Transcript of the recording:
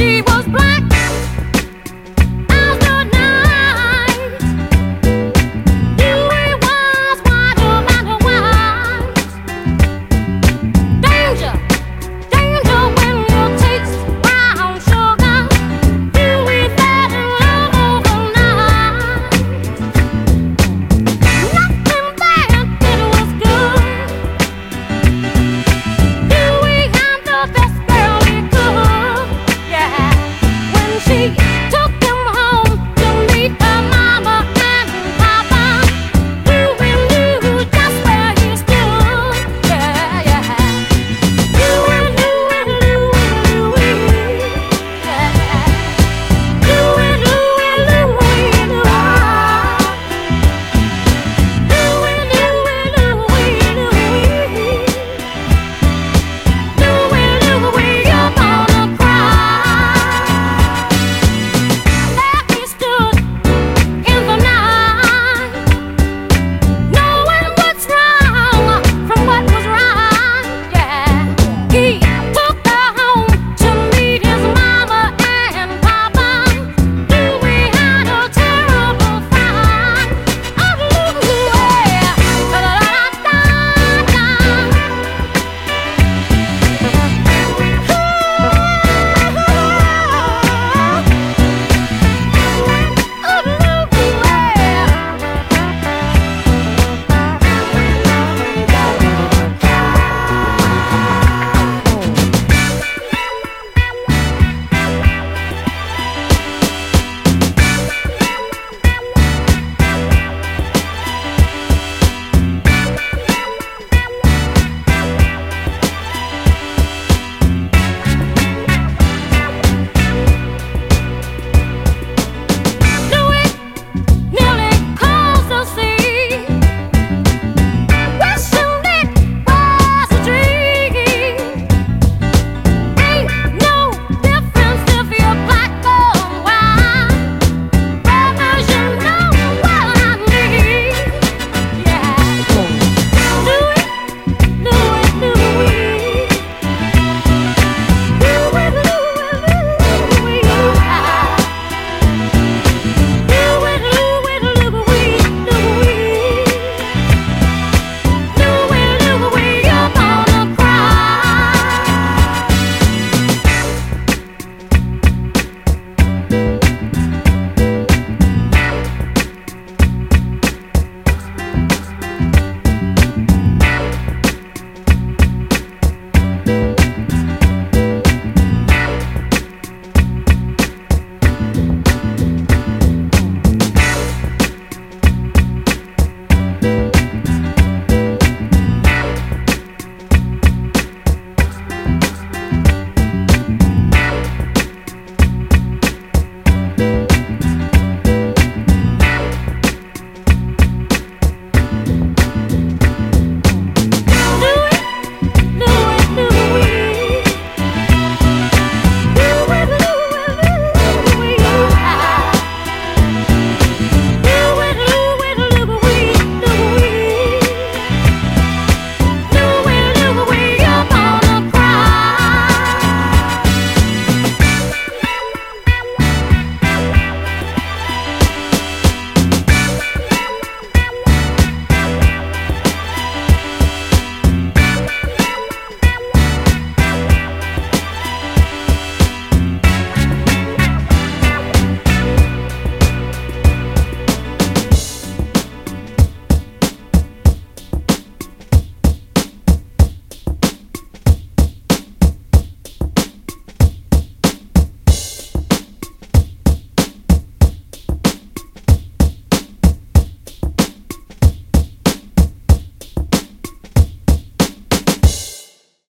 she